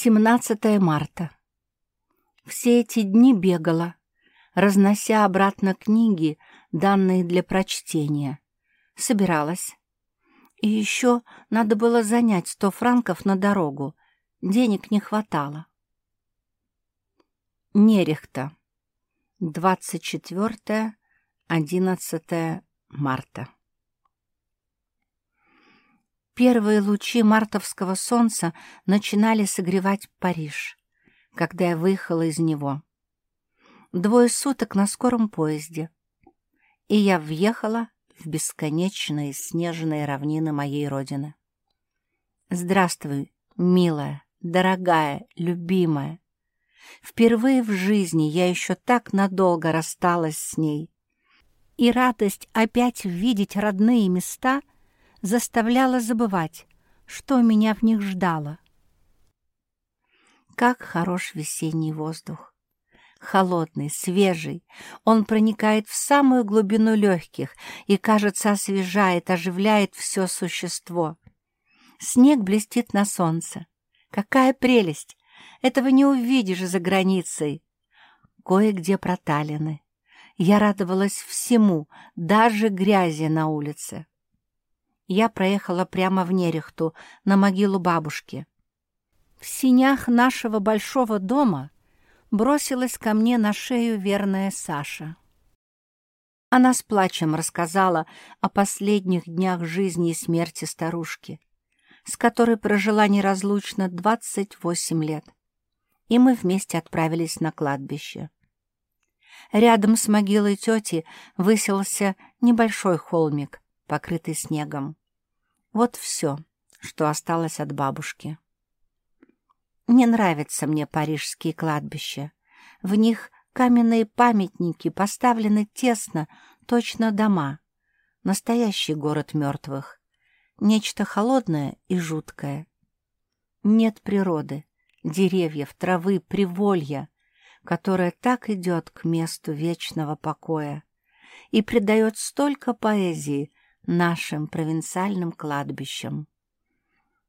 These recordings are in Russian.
17 марта. Все эти дни бегала, разнося обратно книги, данные для прочтения. Собиралась. И еще надо было занять сто франков на дорогу. Денег не хватало. Нерехта. 24-11 марта. Первые лучи мартовского солнца начинали согревать Париж, когда я выехала из него. Двое суток на скором поезде, и я въехала в бесконечные снежные равнины моей родины. Здравствуй, милая, дорогая, любимая. Впервые в жизни я еще так надолго рассталась с ней. И радость опять видеть родные места — заставляла забывать, что меня в них ждало. Как хорош весенний воздух! Холодный, свежий, он проникает в самую глубину легких и, кажется, освежает, оживляет все существо. Снег блестит на солнце. Какая прелесть! Этого не увидишь за границей. Кое-где проталины. Я радовалась всему, даже грязи на улице я проехала прямо в Нерехту, на могилу бабушки. В синях нашего большого дома бросилась ко мне на шею верная Саша. Она с плачем рассказала о последних днях жизни и смерти старушки, с которой прожила неразлучно 28 лет, и мы вместе отправились на кладбище. Рядом с могилой тети высился небольшой холмик, покрытый снегом. Вот все, что осталось от бабушки. Не нравятся мне парижские кладбища. В них каменные памятники поставлены тесно, точно дома. Настоящий город мертвых. Нечто холодное и жуткое. Нет природы, деревьев, травы, приволья, которая так идет к месту вечного покоя и придает столько поэзии нашим провинциальным кладбищам.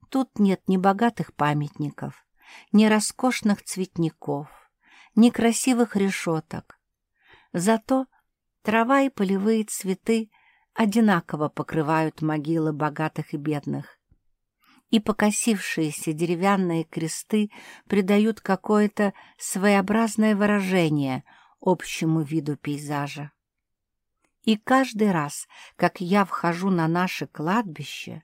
Тут нет ни богатых памятников, ни роскошных цветников, ни красивых решеток. Зато трава и полевые цветы одинаково покрывают могилы богатых и бедных. И покосившиеся деревянные кресты придают какое-то своеобразное выражение общему виду пейзажа. И каждый раз, как я вхожу на наше кладбище,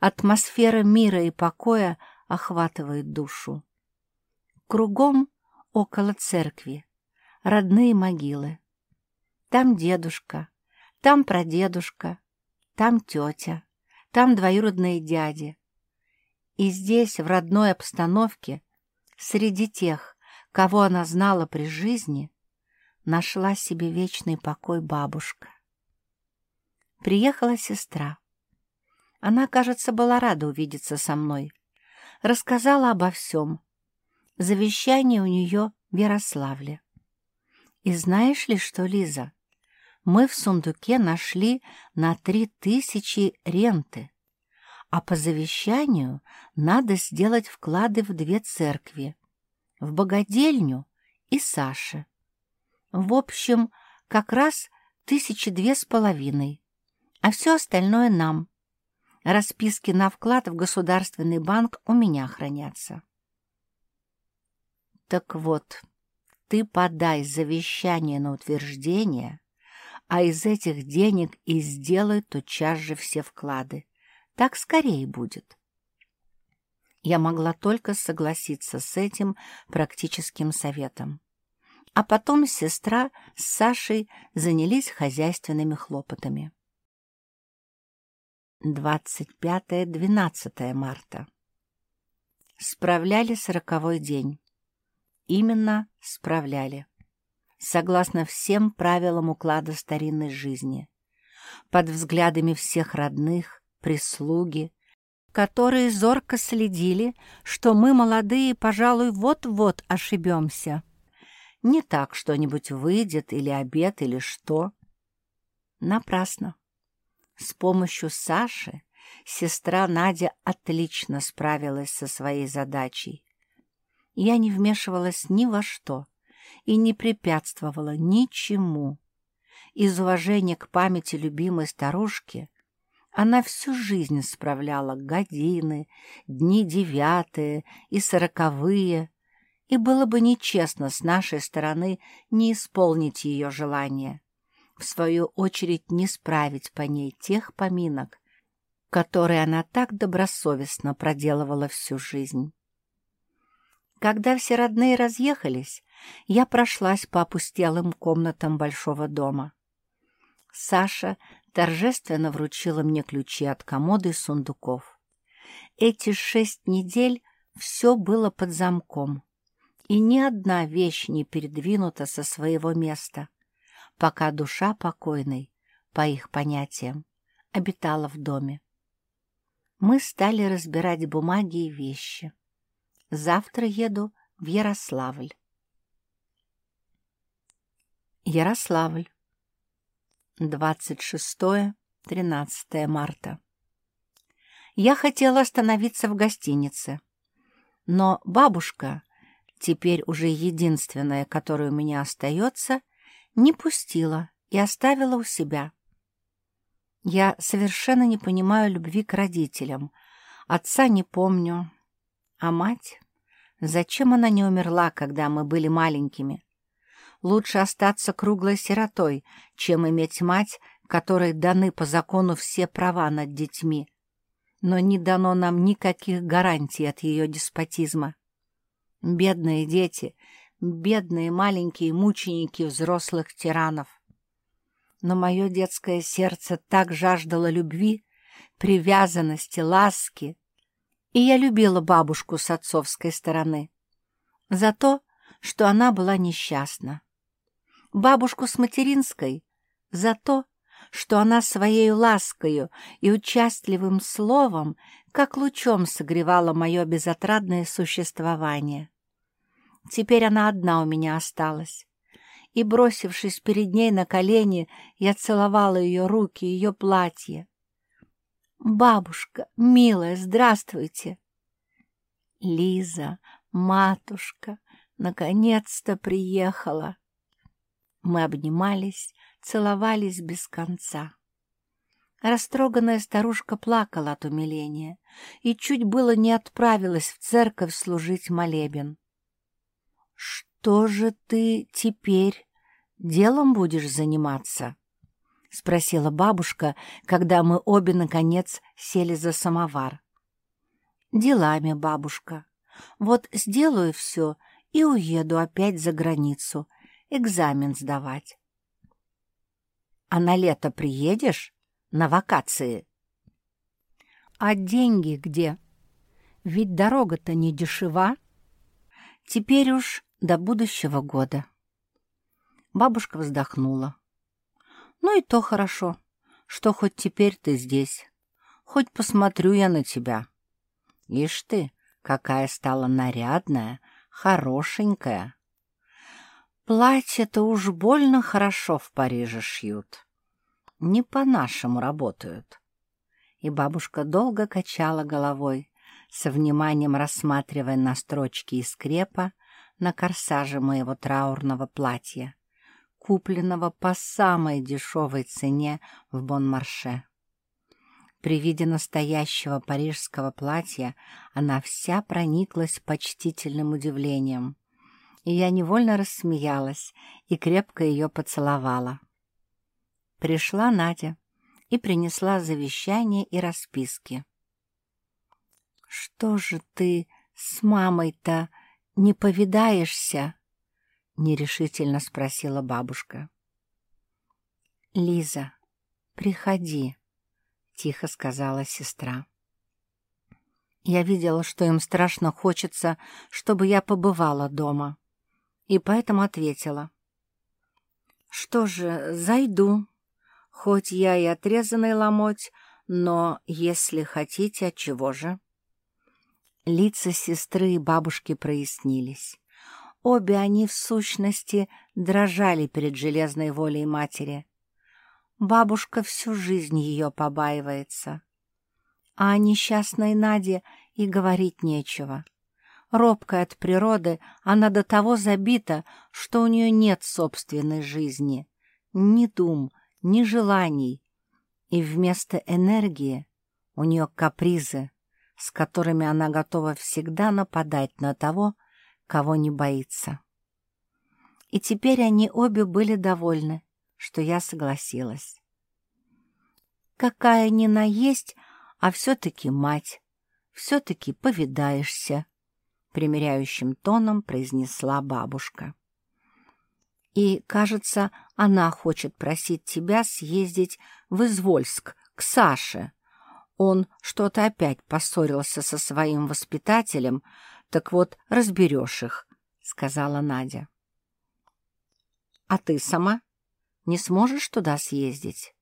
атмосфера мира и покоя охватывает душу. Кругом около церкви родные могилы. Там дедушка, там прадедушка, там тетя, там двоюродные дяди. И здесь, в родной обстановке, среди тех, кого она знала при жизни, нашла себе вечный покой бабушка. Приехала сестра. Она, кажется, была рада увидеться со мной. Рассказала обо всем. Завещание у нее в Ярославле. И знаешь ли что, Лиза? Мы в сундуке нашли на три тысячи ренты, а по завещанию надо сделать вклады в две церкви, в богадельню и Саше. В общем, как раз тысячи две с половиной, а все остальное нам. Расписки на вклад в Государственный банк у меня хранятся. Так вот, ты подай завещание на утверждение, а из этих денег и сделай тотчас же все вклады. Так скорее будет. Я могла только согласиться с этим практическим советом. А потом сестра с Сашей занялись хозяйственными хлопотами. 25-12 марта. Справляли сороковой день. Именно справляли. Согласно всем правилам уклада старинной жизни. Под взглядами всех родных, прислуги, которые зорко следили, что мы, молодые, пожалуй, вот-вот ошибемся. Не так что-нибудь выйдет, или обед, или что. Напрасно. С помощью Саши сестра Надя отлично справилась со своей задачей. Я не вмешивалась ни во что и не препятствовала ничему. Из уважения к памяти любимой старушки она всю жизнь справляла годины, дни девятые и сороковые, и было бы нечестно с нашей стороны не исполнить ее желание, в свою очередь не справить по ней тех поминок, которые она так добросовестно проделывала всю жизнь. Когда все родные разъехались, я прошлась по опустелым комнатам большого дома. Саша торжественно вручила мне ключи от комоды и сундуков. Эти шесть недель все было под замком и ни одна вещь не передвинута со своего места, пока душа покойной, по их понятиям, обитала в доме. Мы стали разбирать бумаги и вещи. Завтра еду в Ярославль. Ярославль. 26-13 марта. Я хотела остановиться в гостинице, но бабушка теперь уже единственная, которая у меня остается, не пустила и оставила у себя. Я совершенно не понимаю любви к родителям, отца не помню, а мать... Зачем она не умерла, когда мы были маленькими? Лучше остаться круглой сиротой, чем иметь мать, которой даны по закону все права над детьми. Но не дано нам никаких гарантий от ее деспотизма. Бедные дети, бедные маленькие мученики взрослых тиранов. Но мое детское сердце так жаждало любви, привязанности, ласки, и я любила бабушку с отцовской стороны за то, что она была несчастна. Бабушку с материнской за то, что она своей ласкою и участливым словом как лучом согревала мое безотрадное существование. Теперь она одна у меня осталась. И, бросившись перед ней на колени, я целовала ее руки, ее платье. «Бабушка, милая, здравствуйте!» «Лиза, матушка, наконец-то приехала!» Мы обнимались, целовались без конца. Растроганная старушка плакала от умиления и чуть было не отправилась в церковь служить молебен. «Что же ты теперь делом будешь заниматься?» — спросила бабушка, когда мы обе, наконец, сели за самовар. «Делами, бабушка. Вот сделаю все и уеду опять за границу, экзамен сдавать». «А на лето приедешь? На вакации?» «А деньги где? Ведь дорога-то не дешева. Теперь уж до будущего года. Бабушка вздохнула. Ну и то хорошо, что хоть теперь ты здесь. Хоть посмотрю я на тебя. Ишь ты, какая стала нарядная, хорошенькая. Платье-то уж больно хорошо в Париже шьют. Не по-нашему работают. И бабушка долго качала головой, со вниманием рассматривая на строчки из крепа, на корсаже моего траурного платья, купленного по самой дешевой цене в Бон-Марше. При виде настоящего парижского платья она вся прониклась почтительным удивлением, и я невольно рассмеялась и крепко ее поцеловала. Пришла Надя и принесла завещание и расписки. «Что же ты с мамой-то не повидаешься?» — нерешительно спросила бабушка. «Лиза, приходи», — тихо сказала сестра. Я видела, что им страшно хочется, чтобы я побывала дома, и поэтому ответила. «Что же, зайду, хоть я и отрезанный ломоть, но если хотите, чего же?» Лица сестры и бабушки прояснились. Обе они, в сущности, дрожали перед железной волей матери. Бабушка всю жизнь ее побаивается. А о несчастной Наде и говорить нечего. Робкая от природы, она до того забита, что у нее нет собственной жизни, ни дум, ни желаний, и вместо энергии у нее капризы, с которыми она готова всегда нападать на того, кого не боится. И теперь они обе были довольны, что я согласилась. Какая ни наесть, а все-таки мать, все-таки повидаешься, примиряющим тоном произнесла бабушка. И, кажется, она хочет просить тебя съездить в Извольск к Саше. Он что-то опять поссорился со своим воспитателем, так вот разберешь их, — сказала Надя. — А ты сама не сможешь туда съездить?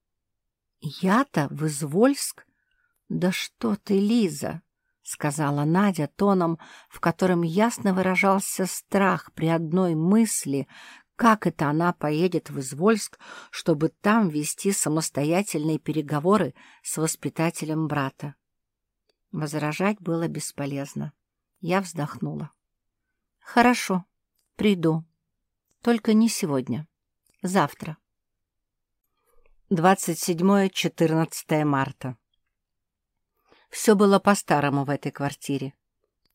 — Я-то в Извольск? Да что ты, Лиза! — сказала Надя тоном, в котором ясно выражался страх при одной мысли, как это она поедет в Извольск, чтобы там вести самостоятельные переговоры с воспитателем брата. Возражать было бесполезно. Я вздохнула. «Хорошо, приду. Только не сегодня. Завтра». 27-14 марта. Все было по-старому в этой квартире,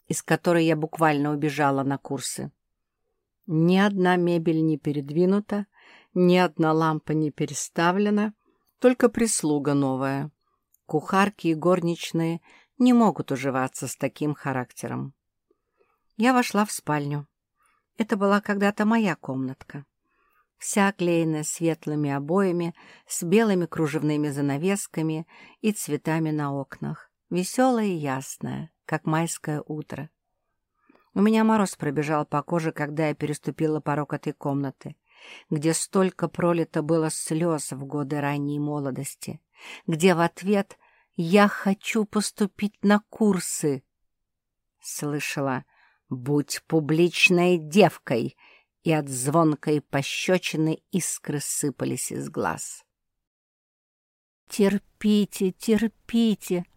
из которой я буквально убежала на курсы. Ни одна мебель не передвинута, ни одна лампа не переставлена, только прислуга новая. Кухарки и горничные не могут уживаться с таким характером. Я вошла в спальню. Это была когда-то моя комнатка. Вся оклеенная светлыми обоями, с белыми кружевными занавесками и цветами на окнах веселая и ясная, как майское утро. У меня мороз пробежал по коже, когда я переступила порог этой комнаты, где столько пролито было слез в годы ранней молодости, где в ответ «Я хочу поступить на курсы!» Слышала «Будь публичной девкой!» и от звонкой пощечины искры сыпались из глаз. «Терпите, терпите!»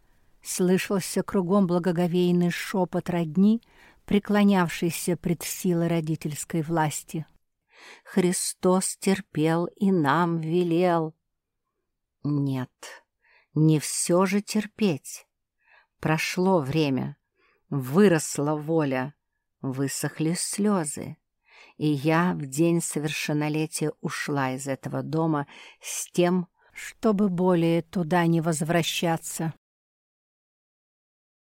Слышался кругом благоговейный шепот родни, преклонявшийся пред силой родительской власти. Христос терпел и нам велел. Нет, не все же терпеть. Прошло время, выросла воля, высохли слезы. И я в день совершеннолетия ушла из этого дома с тем, чтобы более туда не возвращаться.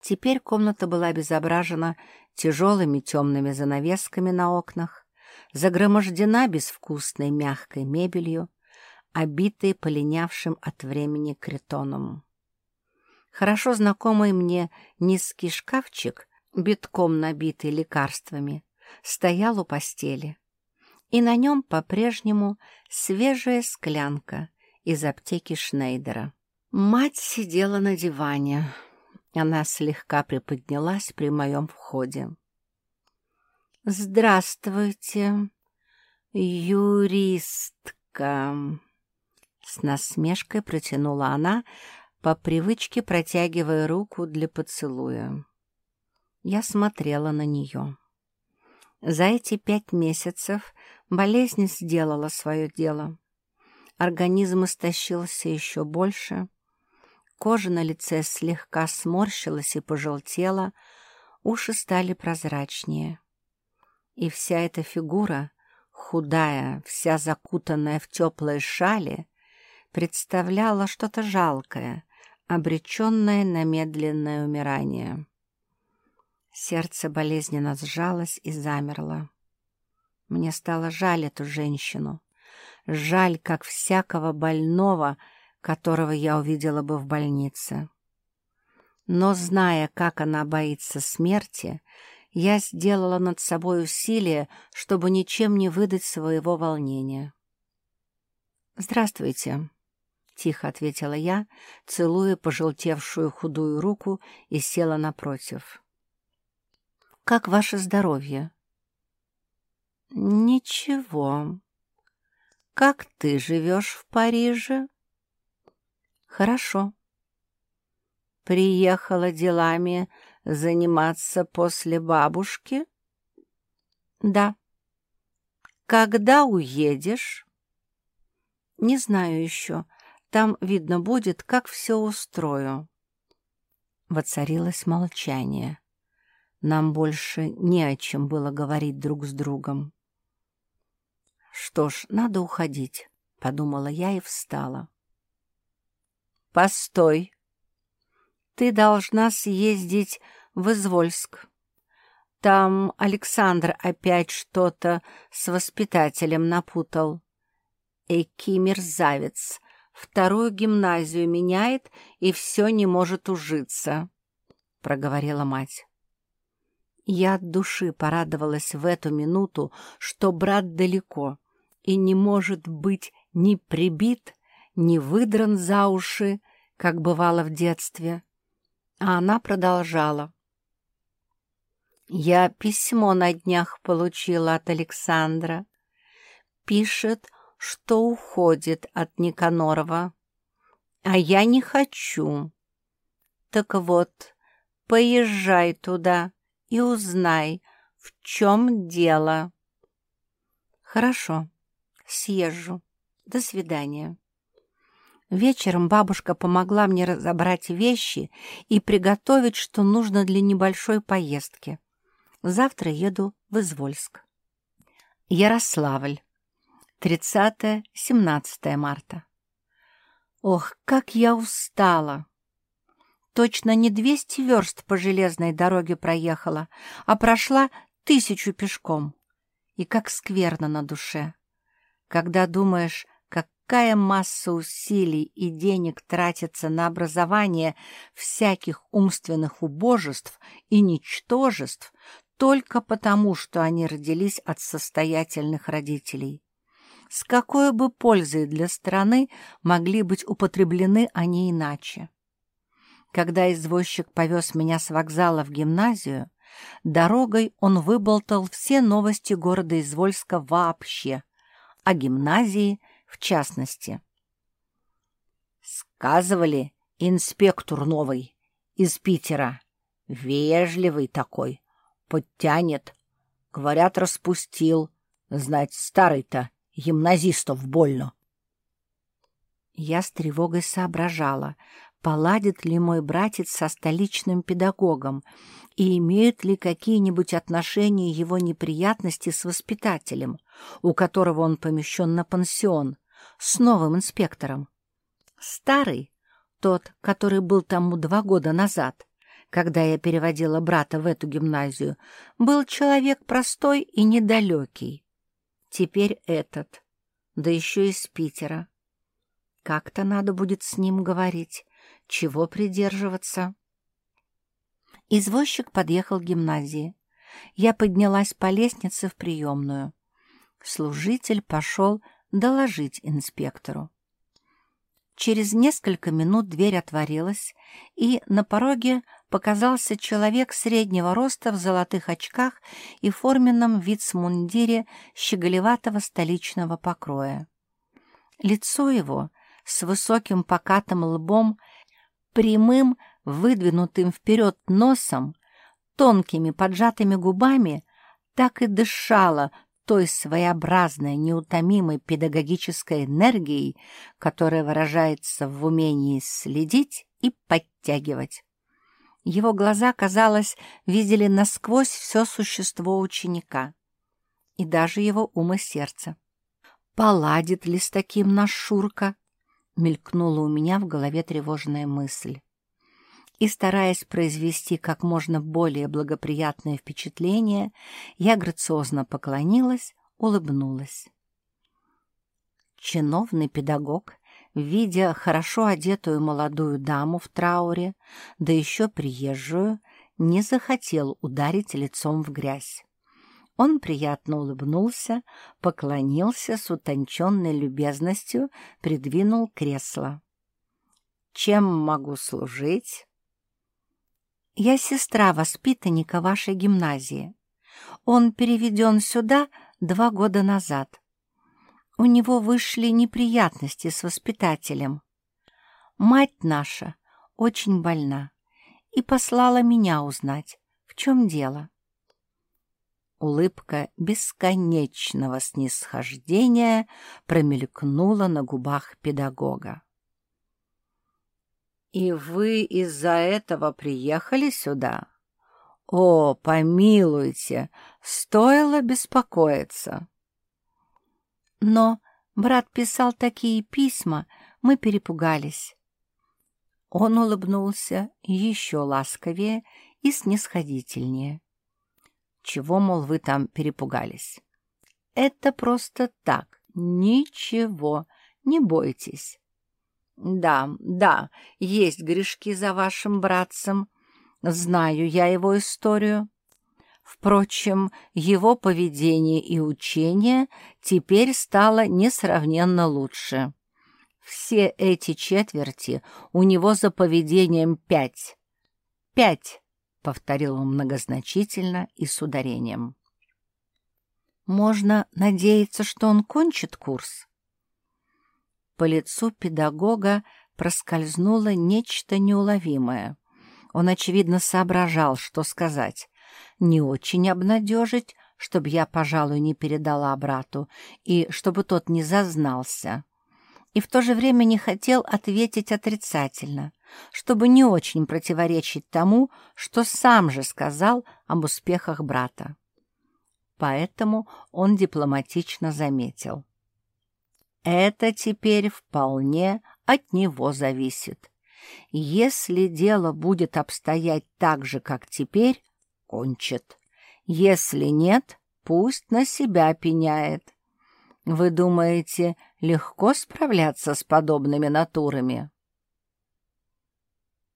Теперь комната была обезображена тяжелыми темными занавесками на окнах, загромождена безвкусной мягкой мебелью, обитой полинявшим от времени кретоном. Хорошо знакомый мне низкий шкафчик, битком набитый лекарствами, стоял у постели, и на нем по-прежнему свежая склянка из аптеки Шнейдера. Мать сидела на диване, она слегка приподнялась при моем входе. «Здравствуйте, юристка!» С насмешкой протянула она, по привычке протягивая руку для поцелуя. Я смотрела на нее. За эти пять месяцев болезнь сделала свое дело. Организм истощился еще больше, Кожа на лице слегка сморщилась и пожелтела, уши стали прозрачнее. И вся эта фигура, худая, вся закутанная в теплые шали, представляла что-то жалкое, обреченное на медленное умирание. Сердце болезненно сжалось и замерло. Мне стало жаль эту женщину. Жаль, как всякого больного, которого я увидела бы в больнице. Но, зная, как она боится смерти, я сделала над собой усилие, чтобы ничем не выдать своего волнения. «Здравствуйте», — тихо ответила я, целуя пожелтевшую худую руку и села напротив. «Как ваше здоровье?» «Ничего. Как ты живешь в Париже?» «Хорошо». «Приехала делами заниматься после бабушки? Да. Когда уедешь? Не знаю еще. Там видно будет, как все устрою. Воцарилось молчание. Нам больше не о чем было говорить друг с другом. «Что ж, надо уходить», — подумала я и встала. «Постой! Ты должна съездить в Извольск. Там Александр опять что-то с воспитателем напутал. Эки мерзавец, вторую гимназию меняет и все не может ужиться», — проговорила мать. Я от души порадовалась в эту минуту, что брат далеко и не может быть ни прибит, ни выдран за уши, как бывало в детстве. А она продолжала. «Я письмо на днях получила от Александра. Пишет, что уходит от Никанорова. А я не хочу. Так вот, поезжай туда» и узнай, в чем дело. Хорошо, съезжу. До свидания. Вечером бабушка помогла мне разобрать вещи и приготовить, что нужно для небольшой поездки. Завтра еду в Извольск. Ярославль. 30-17 марта. Ох, как я устала! Точно не двести верст по железной дороге проехала, а прошла тысячу пешком. И как скверно на душе. Когда думаешь, какая масса усилий и денег тратится на образование всяких умственных убожеств и ничтожеств только потому, что они родились от состоятельных родителей. С какой бы пользой для страны могли быть употреблены они иначе? Когда извозчик повез меня с вокзала в гимназию, дорогой он выболтал все новости города Извольска вообще, а гимназии в частности. Сказывали, инспектор новый из Питера, вежливый такой, подтянет. Говорят, распустил, знать, старый-то, гимназистов больно. Я с тревогой соображала, поладит ли мой братец со столичным педагогом и имеют ли какие-нибудь отношения его неприятности с воспитателем, у которого он помещен на пансион, с новым инспектором. Старый, тот, который был тому два года назад, когда я переводила брата в эту гимназию, был человек простой и недалекий. Теперь этот, да еще из Питера. Как-то надо будет с ним говорить, чего придерживаться? Извозчик подъехал к гимназии. Я поднялась по лестнице в приемную. Служитель пошел доложить инспектору. Через несколько минут дверь отворилась, и на пороге показался человек среднего роста в золотых очках и форменном вицмундире щеголеватого столичного покроя. Лицо его с высоким покатым лбом прямым, выдвинутым вперед носом, тонкими поджатыми губами, так и дышала той своеобразной, неутомимой педагогической энергией, которая выражается в умении следить и подтягивать. Его глаза, казалось, видели насквозь все существо ученика и даже его ум и сердце. Поладит ли с таким наш Шурка? мелькнула у меня в голове тревожная мысль. И, стараясь произвести как можно более благоприятное впечатление, я грациозно поклонилась, улыбнулась. Чиновный педагог, видя хорошо одетую молодую даму в трауре, да еще приезжую, не захотел ударить лицом в грязь. Он приятно улыбнулся, поклонился с утонченной любезностью, придвинул кресло. «Чем могу служить?» «Я сестра воспитанника вашей гимназии. Он переведен сюда два года назад. У него вышли неприятности с воспитателем. Мать наша очень больна, и послала меня узнать, в чем дело. Улыбка бесконечного снисхождения промелькнула на губах педагога. «И вы из-за этого приехали сюда? О, помилуйте, стоило беспокоиться!» Но брат писал такие письма, мы перепугались. Он улыбнулся еще ласковее и снисходительнее. Чего, мол, вы там перепугались? Это просто так, ничего, не бойтесь. Да, да, есть грешки за вашим братцем. Знаю я его историю. Впрочем, его поведение и учение теперь стало несравненно лучше. Все эти четверти у него за поведением пять. Пять, — повторил он многозначительно и с ударением. Можно надеяться, что он кончит курс? По лицу педагога проскользнуло нечто неуловимое. Он, очевидно, соображал, что сказать. Не очень обнадежить, чтобы я, пожалуй, не передала брату, и чтобы тот не зазнался и в то же время не хотел ответить отрицательно, чтобы не очень противоречить тому, что сам же сказал об успехах брата. Поэтому он дипломатично заметил. Это теперь вполне от него зависит. Если дело будет обстоять так же, как теперь, кончит. Если нет, пусть на себя пеняет. Вы думаете, легко справляться с подобными натурами?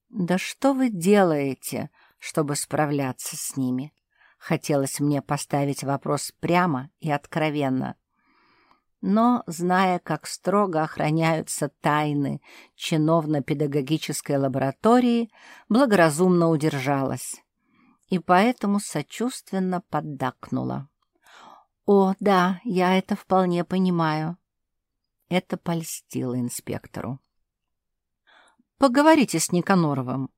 Да что вы делаете, чтобы справляться с ними? Хотелось мне поставить вопрос прямо и откровенно. Но, зная, как строго охраняются тайны чиновно-педагогической лаборатории, благоразумно удержалась и поэтому сочувственно поддакнула. «О, да, я это вполне понимаю». Это польстило инспектору. «Поговорите с Никаноровым.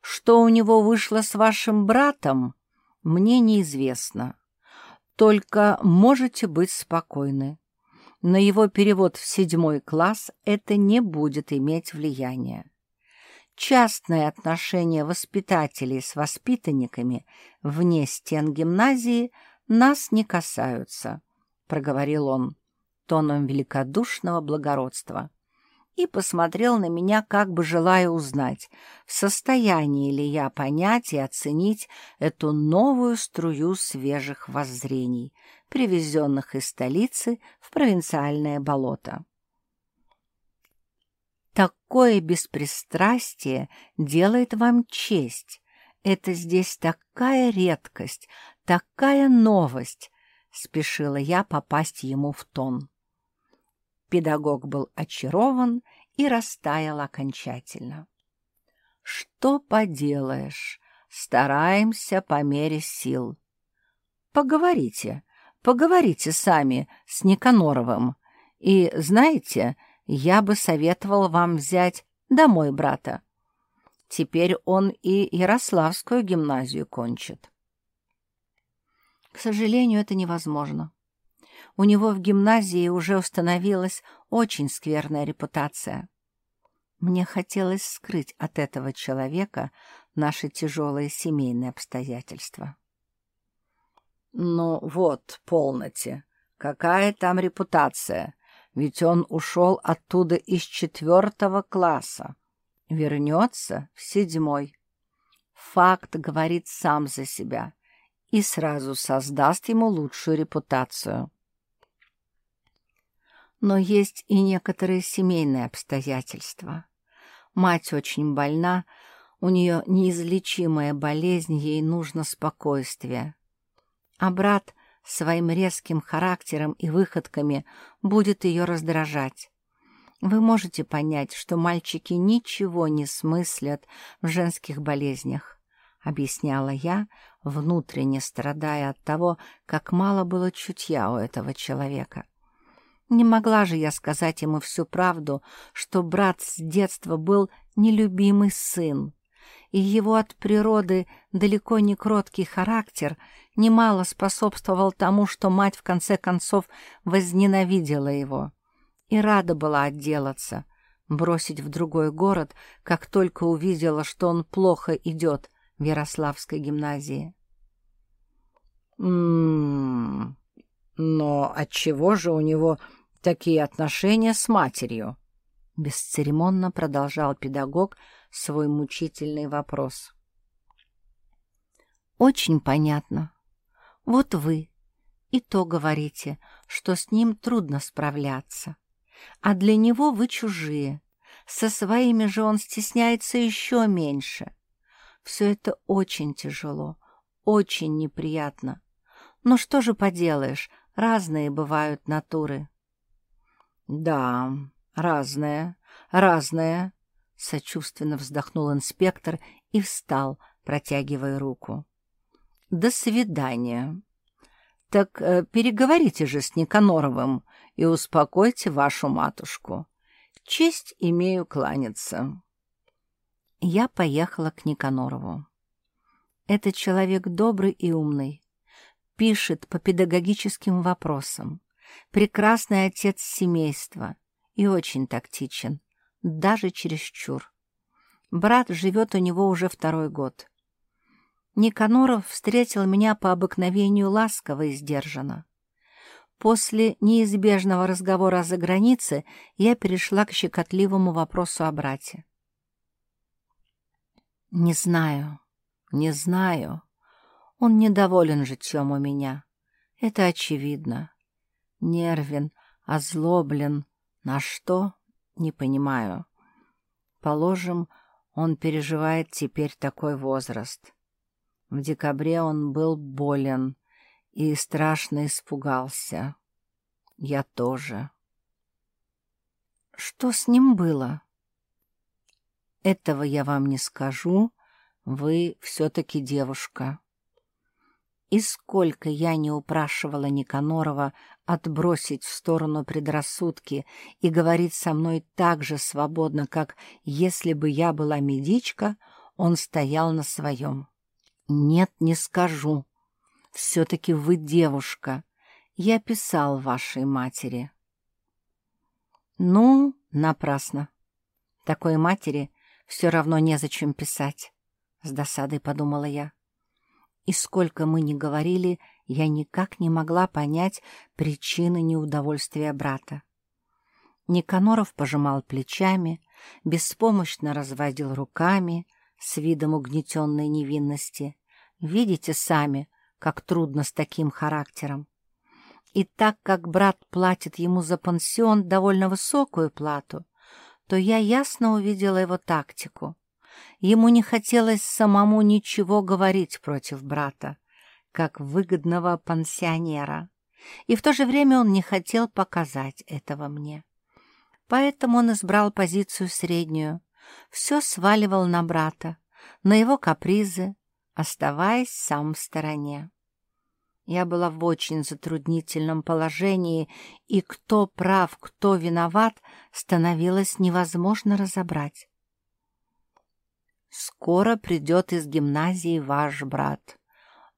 Что у него вышло с вашим братом, мне неизвестно. Только можете быть спокойны. На его перевод в седьмой класс это не будет иметь влияния. Частные отношения воспитателей с воспитанниками вне стен гимназии – нас не касаются», — проговорил он тоном великодушного благородства и посмотрел на меня, как бы желая узнать, в состоянии ли я понять и оценить эту новую струю свежих воззрений, привезенных из столицы в провинциальное болото. Такое беспристрастие делает вам честь. Это здесь такая редкость, такая новость!» — спешила я попасть ему в тон. Педагог был очарован и растаял окончательно. «Что поделаешь, стараемся по мере сил. Поговорите, поговорите сами с Никаноровым. И, знаете, я бы советовал вам взять домой брата. Теперь он и Ярославскую гимназию кончит. К сожалению, это невозможно. У него в гимназии уже установилась очень скверная репутация. Мне хотелось скрыть от этого человека наши тяжелые семейные обстоятельства. «Ну вот, полноте. Какая там репутация? Ведь он ушел оттуда из четвертого класса. Вернется в седьмой. Факт говорит сам за себя и сразу создаст ему лучшую репутацию. Но есть и некоторые семейные обстоятельства. Мать очень больна, у нее неизлечимая болезнь, ей нужно спокойствие. А брат своим резким характером и выходками будет ее раздражать. Вы можете понять, что мальчики ничего не смыслят в женских болезнях. — объясняла я, внутренне страдая от того, как мало было чутья у этого человека. Не могла же я сказать ему всю правду, что брат с детства был нелюбимый сын, и его от природы далеко не кроткий характер немало способствовал тому, что мать в конце концов возненавидела его и рада была отделаться, бросить в другой город, как только увидела, что он плохо идет в Ярославской гимназии. «М-м-м, но отчего же у него такие отношения с матерью?» Бесцеремонно продолжал педагог свой мучительный вопрос. «Очень понятно. Вот вы и то говорите, что с ним трудно справляться. А для него вы чужие. Со своими же он стесняется еще меньше. Все это очень тяжело, очень неприятно. Но что же поделаешь, разные бывают натуры. «Да, разные, разные», — сочувственно вздохнул инспектор и встал, протягивая руку. «До свидания. Так э, переговорите же с Никаноровым и успокойте вашу матушку. Честь имею кланяться». Я поехала к Никанорову. Это человек добрый и умный, пишет по педагогическим вопросам, прекрасный отец семейства и очень тактичен, даже чересчур. Брат живет у него уже второй год. Никаноров встретил меня по обыкновению ласково и сдержанно. После неизбежного разговора за границей я перешла к щекотливому вопросу о брате. «Не знаю, не знаю. Он недоволен житьем у меня. Это очевидно. Нервен, озлоблен. На что? Не понимаю. Положим, он переживает теперь такой возраст. В декабре он был болен и страшно испугался. Я тоже. Что с ним было? Этого я вам не скажу. Вы все-таки девушка. И сколько я не упрашивала Никанорова отбросить в сторону предрассудки и говорить со мной так же свободно, как если бы я была медичка, он стоял на своем. «Нет, не скажу. Все-таки вы девушка. Я писал вашей матери». «Ну, напрасно. Такой матери все равно незачем писать», — с досадой подумала я. И сколько мы ни говорили, я никак не могла понять причины неудовольствия брата. Никаноров пожимал плечами, беспомощно разводил руками с видом угнетенной невинности. Видите сами, как трудно с таким характером. И так как брат платит ему за пансион довольно высокую плату, то я ясно увидела его тактику. Ему не хотелось самому ничего говорить против брата, как выгодного пансионера, и в то же время он не хотел показать этого мне. Поэтому он избрал позицию среднюю, все сваливал на брата, на его капризы, оставаясь сам в стороне. Я была в очень затруднительном положении, и кто прав, кто виноват, становилось невозможно разобрать. «Скоро придет из гимназии ваш брат.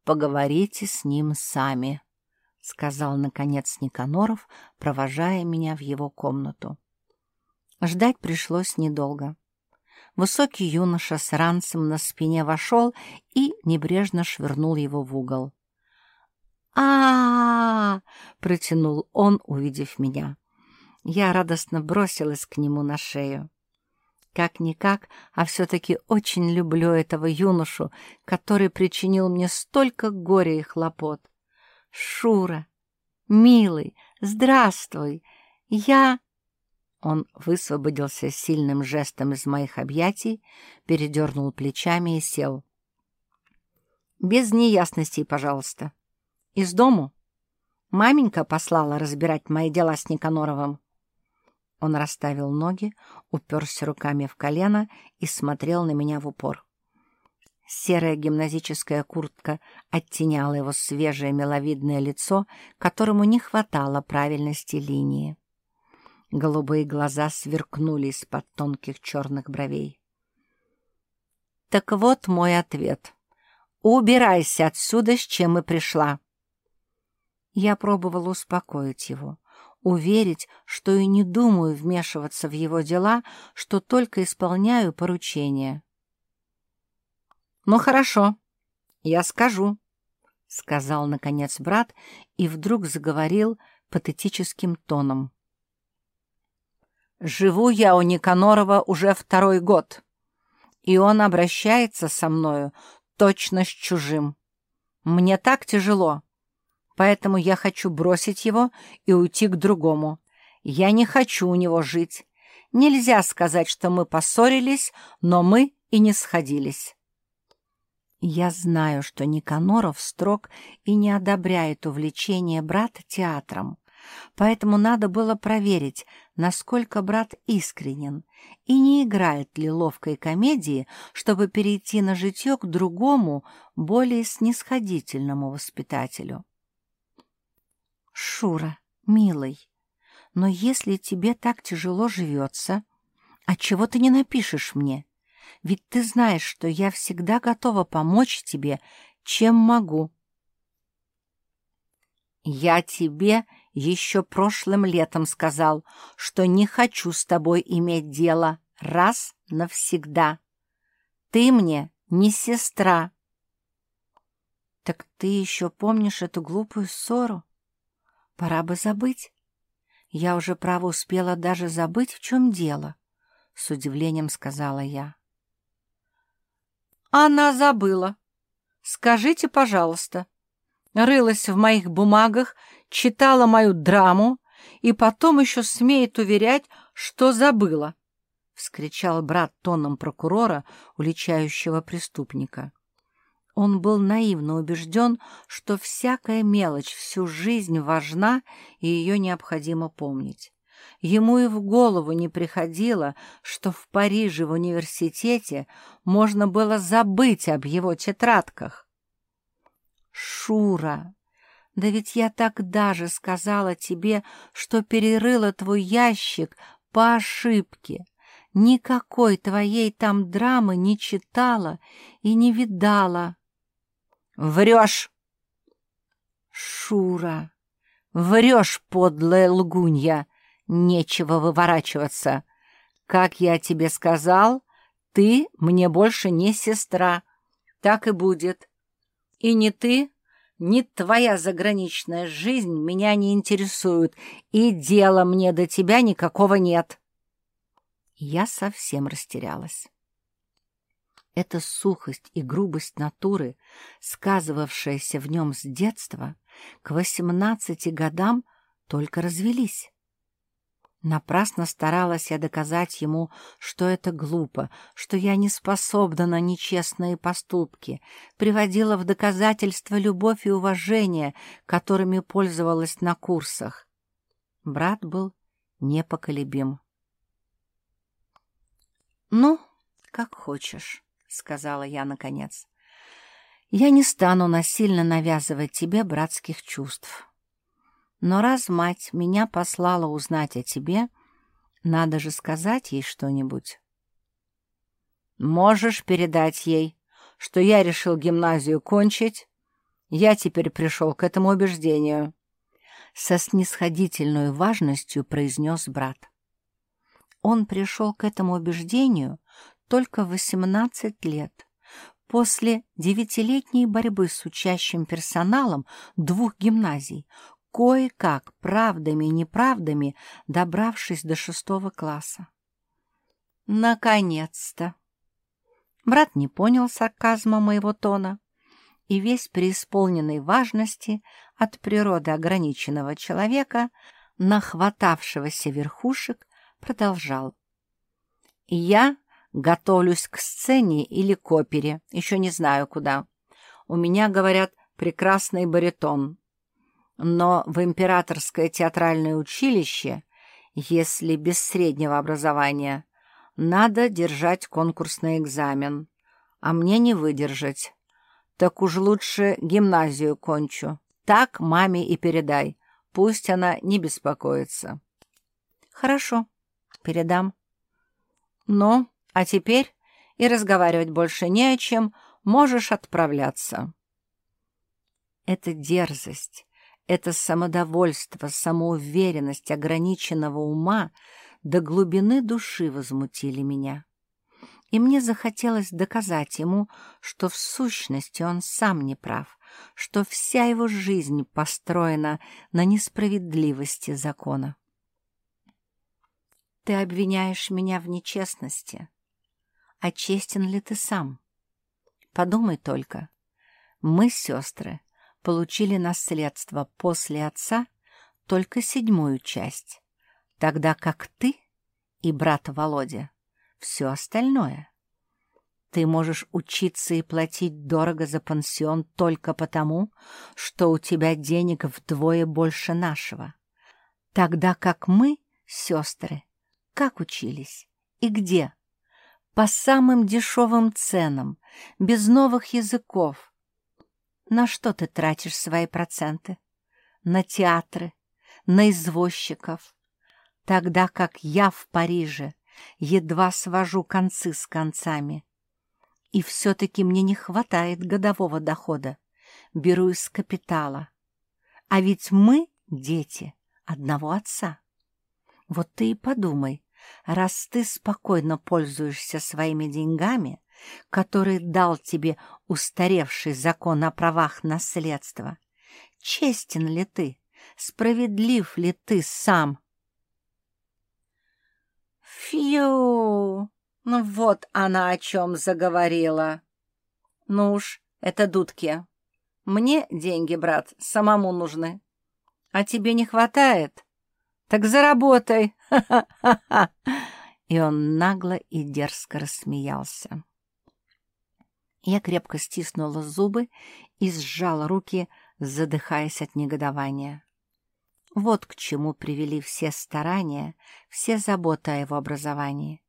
Поговорите с ним сами», — сказал, наконец, Никаноров, провожая меня в его комнату. Ждать пришлось недолго. Высокий юноша с ранцем на спине вошел и небрежно швырнул его в угол. а, -а, -а протянул он, увидев меня. Я радостно бросилась к нему на шею. Как-никак, а все-таки очень люблю этого юношу, который причинил мне столько горя и хлопот. Шура, милый, здравствуй, я... Он высвободился сильным жестом из моих объятий, передернул плечами и сел. «Без неясностей, пожалуйста. Из дому? Маменька послала разбирать мои дела с Никаноровым». Он расставил ноги, уперся руками в колено и смотрел на меня в упор. Серая гимназическая куртка оттеняла его свежее миловидное лицо, которому не хватало правильности линии. Голубые глаза сверкнули из-под тонких черных бровей. Так вот мой ответ. Убирайся отсюда, с чем и пришла. Я пробовала успокоить его, уверить, что и не думаю вмешиваться в его дела, что только исполняю поручения. «Ну хорошо, я скажу», — сказал, наконец, брат и вдруг заговорил патетическим тоном. «Живу я у Никанорова уже второй год, и он обращается со мною точно с чужим. Мне так тяжело, поэтому я хочу бросить его и уйти к другому. Я не хочу у него жить. Нельзя сказать, что мы поссорились, но мы и не сходились. Я знаю, что Никаноров строг и не одобряет увлечение брата театром, поэтому надо было проверить, насколько брат искренен и не играет ли ловкой комедии, чтобы перейти на житье к другому, более снисходительному воспитателю. «Шура, милый, но если тебе так тяжело живется, отчего ты не напишешь мне? Ведь ты знаешь, что я всегда готова помочь тебе, чем могу». «Я тебе еще прошлым летом сказал, что не хочу с тобой иметь дело раз навсегда. Ты мне не сестра». «Так ты еще помнишь эту глупую ссору?» Пора бы забыть. Я уже, право, успела даже забыть, в чем дело, — с удивлением сказала я. Она забыла. Скажите, пожалуйста. Рылась в моих бумагах, читала мою драму и потом еще смеет уверять, что забыла, — вскричал брат тоном прокурора, уличающего преступника. Он был наивно убежден, что всякая мелочь всю жизнь важна и ее необходимо помнить. Ему и в голову не приходило, что в Париже в университете можно было забыть об его тетрадках. «Шура, да ведь я тогда же сказала тебе, что перерыла твой ящик по ошибке. Никакой твоей там драмы не читала и не видала». Врешь!» «Шура! Врешь, подлая лгунья! Нечего выворачиваться! Как я тебе сказал, ты мне больше не сестра. Так и будет. И ни ты, ни твоя заграничная жизнь меня не интересуют, и дела мне до тебя никакого нет». Я совсем растерялась. Эта сухость и грубость натуры, сказывавшаяся в нем с детства, к восемнадцати годам только развелись. Напрасно старалась я доказать ему, что это глупо, что я не способна на нечестные поступки, приводила в доказательство любовь и уважение, которыми пользовалась на курсах. Брат был непоколебим. «Ну, как хочешь». — сказала я наконец. «Я не стану насильно навязывать тебе братских чувств. Но раз мать меня послала узнать о тебе, надо же сказать ей что-нибудь». «Можешь передать ей, что я решил гимназию кончить. Я теперь пришел к этому убеждению», — со снисходительной важностью произнес брат. Он пришел к этому убеждению только 18 лет, после девятилетней борьбы с учащим персоналом двух гимназий, кое-как, правдами и неправдами, добравшись до шестого класса. Наконец-то! Брат не понял сарказма моего тона и весь преисполненной важности от природы ограниченного человека, нахватавшегося верхушек, продолжал. «Я Готовлюсь к сцене или к опере, еще не знаю куда. У меня, говорят, прекрасный баритон. Но в императорское театральное училище, если без среднего образования, надо держать конкурсный экзамен, а мне не выдержать. Так уж лучше гимназию кончу. Так маме и передай. Пусть она не беспокоится. Хорошо, передам. Но а теперь и разговаривать больше не о чем, можешь отправляться». Это дерзость, это самодовольство, самоуверенность ограниченного ума до глубины души возмутили меня. И мне захотелось доказать ему, что в сущности он сам не прав, что вся его жизнь построена на несправедливости закона. Ты обвиняешь меня в нечестности. А честен ли ты сам? Подумай только. Мы, сестры, получили наследство после отца только седьмую часть, тогда как ты и брат Володя — все остальное. Ты можешь учиться и платить дорого за пансион только потому, что у тебя денег вдвое больше нашего, тогда как мы, сестры, как учились? И где? По самым дешевым ценам, без новых языков. На что ты тратишь свои проценты? На театры, на извозчиков. Тогда как я в Париже едва свожу концы с концами. И все-таки мне не хватает годового дохода. Беру из капитала. А ведь мы дети одного отца. Вот ты и подумай, раз ты спокойно пользуешься своими деньгами, которые дал тебе устаревший закон о правах наследства, честен ли ты, справедлив ли ты сам? Фью! Ну вот она о чем заговорила. Ну уж, это дудки. Мне деньги, брат, самому нужны. А тебе не хватает? Так заработай! Ха-ха-ха!» И он нагло и дерзко рассмеялся. Я крепко стиснула зубы и сжала руки, задыхаясь от негодования. Вот к чему привели все старания, все заботы о его образовании.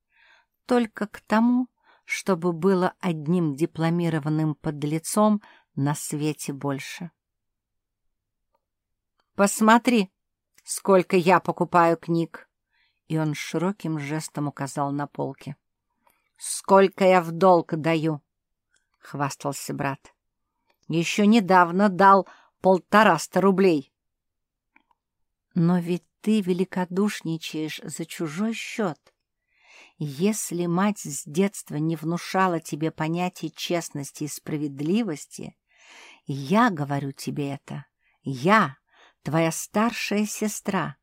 Только к тому, чтобы было одним дипломированным подлецом на свете больше. «Посмотри!» Сколько я покупаю книг!» И он широким жестом указал на полки. «Сколько я в долг даю!» — хвастался брат. «Еще недавно дал полтораста рублей». «Но ведь ты великодушничаешь за чужой счет. Если мать с детства не внушала тебе понятий честности и справедливости, я говорю тебе это, я, твоя старшая сестра,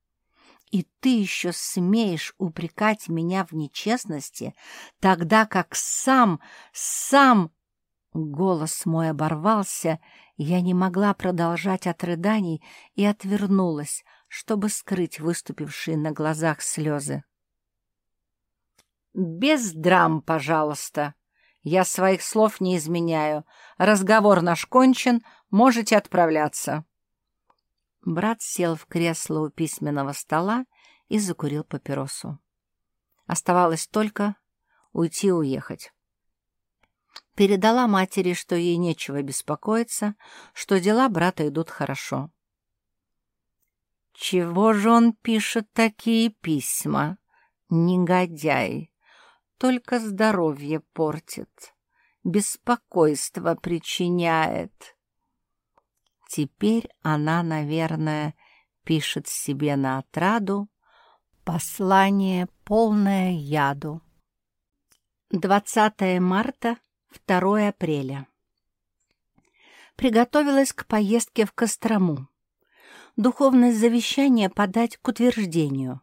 и ты еще смеешь упрекать меня в нечестности, тогда как сам, сам...» Голос мой оборвался, я не могла продолжать от рыданий и отвернулась, чтобы скрыть выступившие на глазах слезы. «Без драм, пожалуйста. Я своих слов не изменяю. Разговор наш кончен, можете отправляться». Брат сел в кресло у письменного стола и закурил папиросу. Оставалось только уйти-уехать. Передала матери, что ей нечего беспокоиться, что дела брата идут хорошо. «Чего же он пишет такие письма? Негодяй! Только здоровье портит, беспокойство причиняет». Теперь она, наверное, пишет себе на отраду послание, полное яду. 20 марта, 2 апреля. Приготовилась к поездке в Кострому. Духовное завещание подать к утверждению.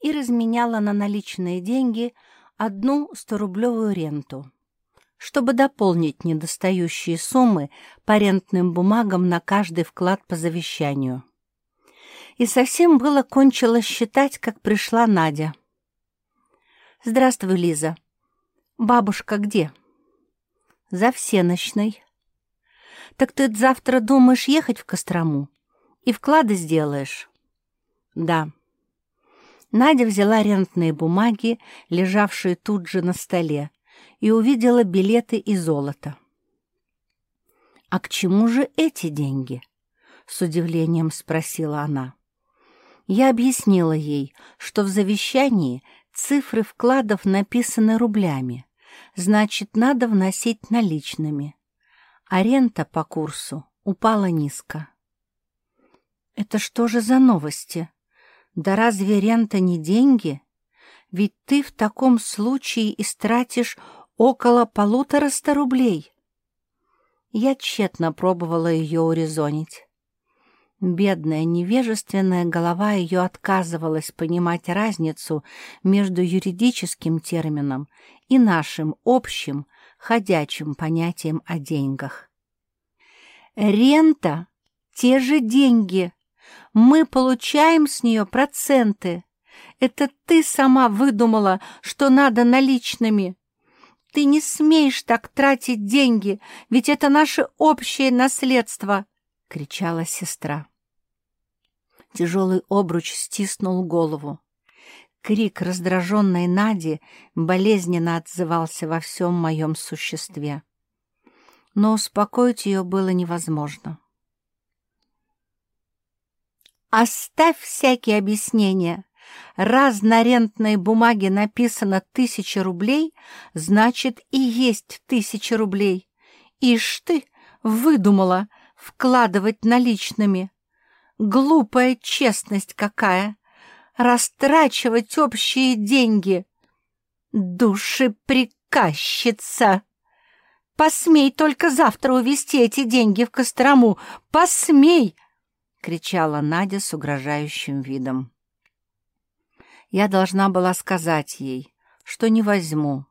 И разменяла на наличные деньги одну 100-рублевую ренту чтобы дополнить недостающие суммы по рентным бумагам на каждый вклад по завещанию. И совсем было кончилось считать, как пришла Надя. «Здравствуй, Лиза. Бабушка где?» «За всеночной». «Так ты завтра думаешь ехать в Кострому? И вклады сделаешь?» «Да». Надя взяла рентные бумаги, лежавшие тут же на столе, и увидела билеты и золото. «А к чему же эти деньги?» — с удивлением спросила она. Я объяснила ей, что в завещании цифры вкладов написаны рублями, значит, надо вносить наличными. А рента по курсу упала низко. Это что же за новости? Да разве рента не деньги? Ведь ты в таком случае истратишь около полутораста рублей. Я тщетно пробовала ее урезонить. Бедная, невежественная голова ее отказывалась понимать разницу между юридическим термином и нашим общим, ходячим понятием о деньгах. «Рента — те же деньги. Мы получаем с нее проценты. Это ты сама выдумала, что надо наличными. Ты не смеешь так тратить деньги, ведь это наше общее наследство!» — кричала сестра. Тяжелый обруч стиснул голову. Крик раздраженной Нади болезненно отзывался во всем моем существе. Но успокоить ее было невозможно. «Оставь всякие объяснения. Раз на рентной бумаге написано «тысяча рублей», значит и есть тысяча рублей. Ишь ты, выдумала вкладывать наличными. Глупая честность какая! Растрачивать общие деньги! Душеприказчица! Посмей только завтра увезти эти деньги в Кострому! Посмей!» — кричала Надя с угрожающим видом. Я должна была сказать ей, что не возьму,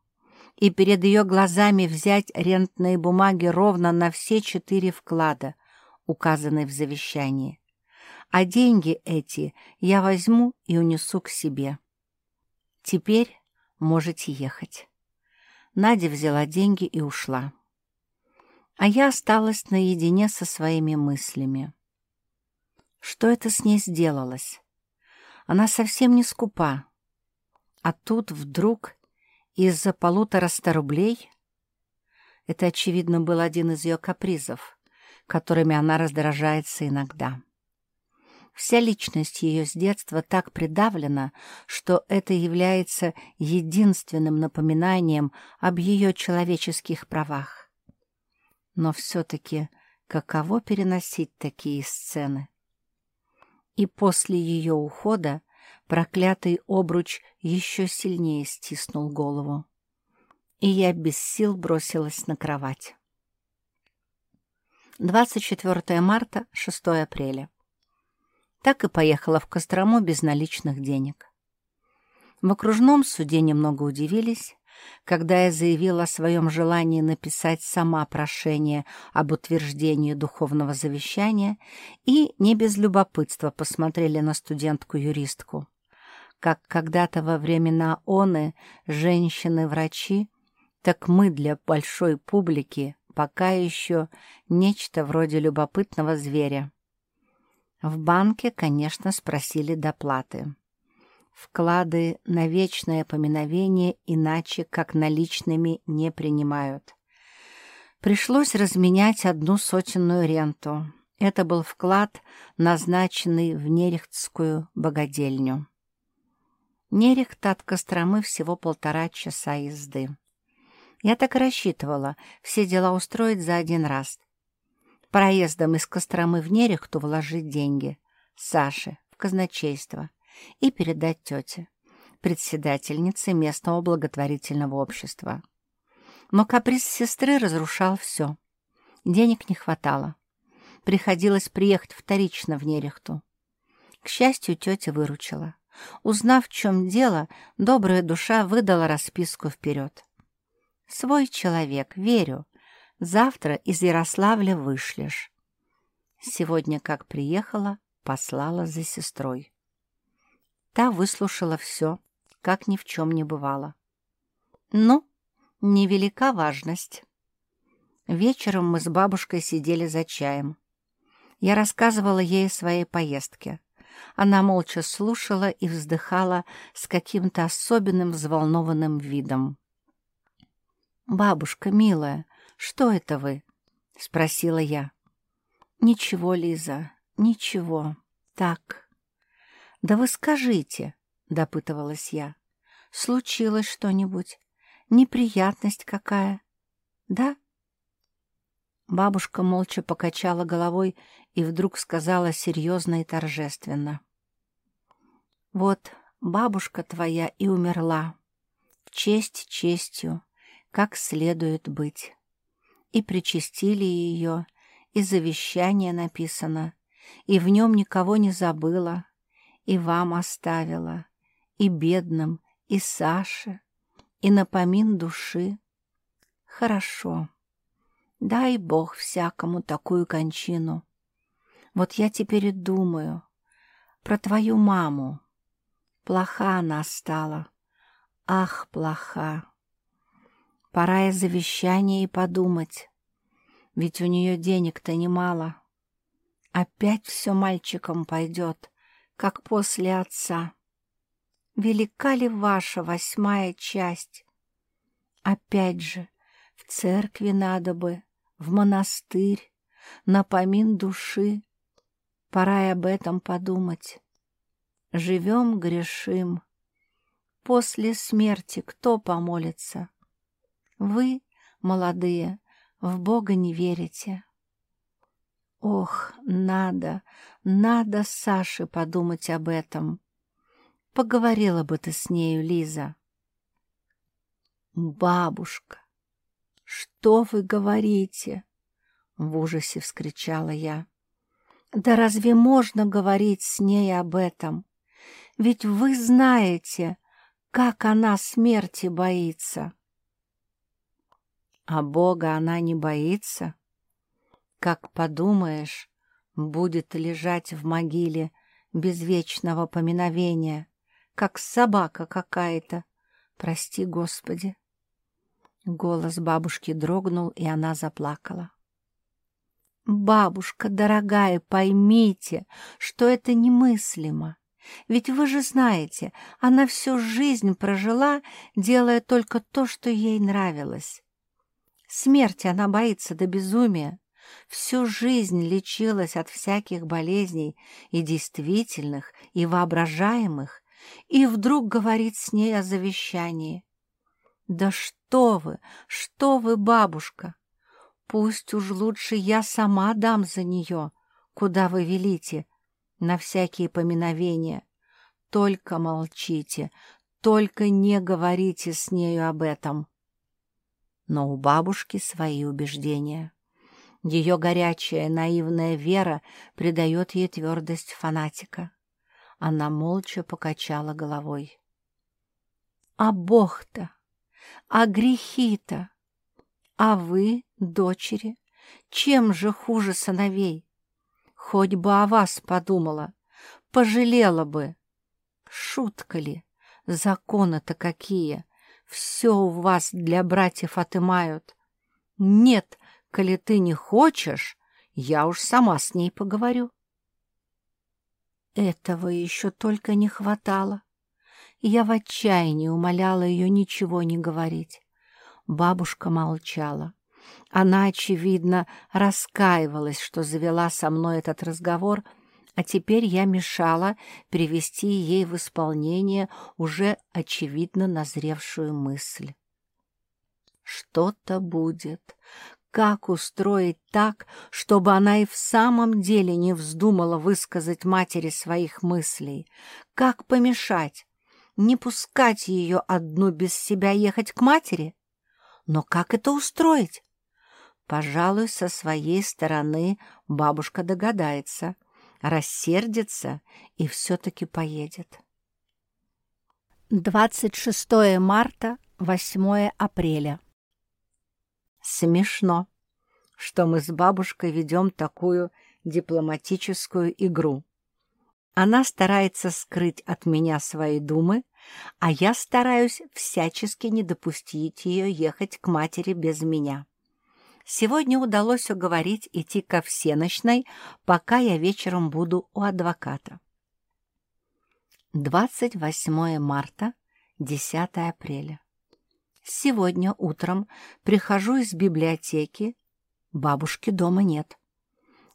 и перед ее глазами взять рентные бумаги ровно на все четыре вклада, указанные в завещании а деньги эти я возьму и унесу к себе. Теперь можете ехать. Надя взяла деньги и ушла. А я осталась наедине со своими мыслями. Что это с ней сделалось? Она совсем не скупа. А тут вдруг из-за полутораста рублей... Это, очевидно, был один из ее капризов, которыми она раздражается иногда. Вся личность ее с детства так придавлена, что это является единственным напоминанием об ее человеческих правах. Но все-таки каково переносить такие сцены? И после ее ухода проклятый обруч еще сильнее стиснул голову. И я без сил бросилась на кровать. 24 марта, 6 апреля так и поехала в Кострому без наличных денег. В окружном суде немного удивились, когда я заявила о своем желании написать сама прошение об утверждении духовного завещания и не без любопытства посмотрели на студентку-юристку. Как когда-то во времена оны женщины-врачи, так мы для большой публики пока еще нечто вроде любопытного зверя. В банке, конечно, спросили доплаты. Вклады на вечное поминовение иначе, как наличными, не принимают. Пришлось разменять одну сотенную ренту. Это был вклад, назначенный в Нерехтскую богадельню. Нерехт от Костромы всего полтора часа езды. Я так и рассчитывала все дела устроить за один раз проездом из Костромы в Нерехту вложить деньги Саше в казначейство и передать тете, председательнице местного благотворительного общества. Но каприз сестры разрушал все. Денег не хватало. Приходилось приехать вторично в Нерехту. К счастью, тетя выручила. Узнав, в чем дело, добрая душа выдала расписку вперед. «Свой человек, верю», Завтра из Ярославля вышлешь. Сегодня, как приехала, послала за сестрой. Та выслушала все, как ни в чем не бывало. Ну, невелика важность. Вечером мы с бабушкой сидели за чаем. Я рассказывала ей о своей поездке. Она молча слушала и вздыхала с каким-то особенным взволнованным видом. «Бабушка, милая, «Что это вы?» — спросила я. «Ничего, Лиза, ничего. Так». «Да вы скажите», — допытывалась я. «Случилось что-нибудь? Неприятность какая, да?» Бабушка молча покачала головой и вдруг сказала серьезно и торжественно. «Вот бабушка твоя и умерла, в честь честью, как следует быть. И причастили ее, и завещание написано, и в нем никого не забыла, и вам оставила, и бедным, и Саше, и напомин души. Хорошо. Дай Бог всякому такую кончину. Вот я теперь и думаю про твою маму. Плоха она стала. Ах, плоха. Пора и завещание и подумать. Ведь у нее денег-то немало. Опять все мальчиком пойдет, как после отца. Велика ли ваша восьмая часть? Опять же, в церкви надо бы, в монастырь, напомин души. Пора и об этом подумать. Живем, грешим. После смерти кто помолится? Вы, молодые, в Бога не верите. Ох, надо, надо Саше подумать об этом. Поговорила бы ты с нею, Лиза. Бабушка, «Что вы говорите?» — в ужасе вскричала я. «Да разве можно говорить с ней об этом? Ведь вы знаете, как она смерти боится». «А Бога она не боится? Как подумаешь, будет лежать в могиле без вечного поминовения, как собака какая-то, прости, Господи». Голос бабушки дрогнул, и она заплакала. «Бабушка, дорогая, поймите, что это немыслимо. Ведь вы же знаете, она всю жизнь прожила, делая только то, что ей нравилось. Смерти она боится до безумия. Всю жизнь лечилась от всяких болезней, и действительных, и воображаемых, и вдруг говорит с ней о завещании. «Да что вы, что вы, бабушка! Пусть уж лучше я сама дам за нее, куда вы велите, на всякие поминовения. Только молчите, только не говорите с нею об этом». Но у бабушки свои убеждения. Ее горячая наивная вера придает ей твердость фанатика. Она молча покачала головой. «А Бог-то! А грехи-то? А вы, дочери, чем же хуже сыновей? Хоть бы о вас подумала, пожалела бы. Шутка ли? Законы-то какие! Все у вас для братьев отымают. Нет, коли ты не хочешь, я уж сама с ней поговорю. Этого еще только не хватало я в отчаянии умоляла ее ничего не говорить. Бабушка молчала. Она, очевидно, раскаивалась, что завела со мной этот разговор, а теперь я мешала привести ей в исполнение уже очевидно назревшую мысль. Что-то будет. Как устроить так, чтобы она и в самом деле не вздумала высказать матери своих мыслей? Как помешать? не пускать ее одну без себя ехать к матери? Но как это устроить? Пожалуй, со своей стороны бабушка догадается, рассердится и все-таки поедет. 26 марта, 8 апреля. Смешно, что мы с бабушкой ведем такую дипломатическую игру. Она старается скрыть от меня свои думы, а я стараюсь всячески не допустить ее ехать к матери без меня. Сегодня удалось уговорить идти ко всеночной, пока я вечером буду у адвоката. 28 марта, 10 апреля. Сегодня утром прихожу из библиотеки, бабушки дома нет.